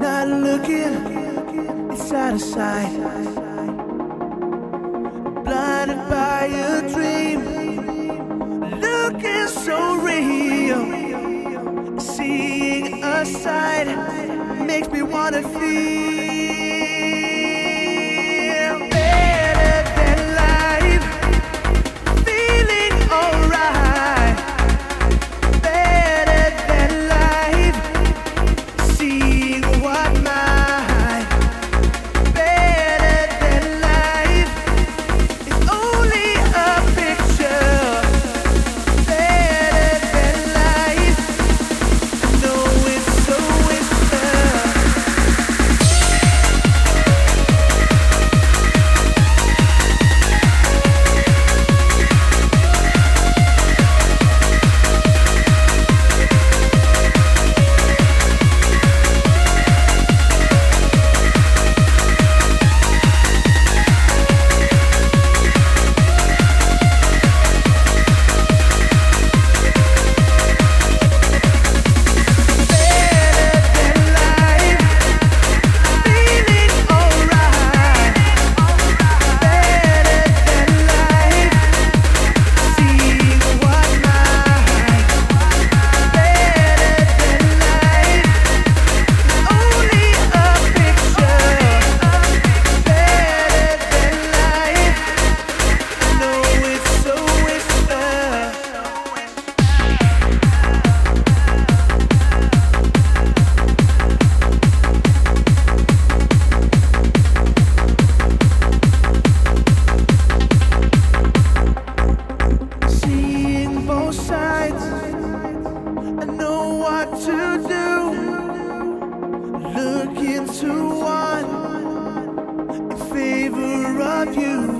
looking inside of sight. Blinded by a dream, looking so real. Seeing a sight makes me wanna feel. love you.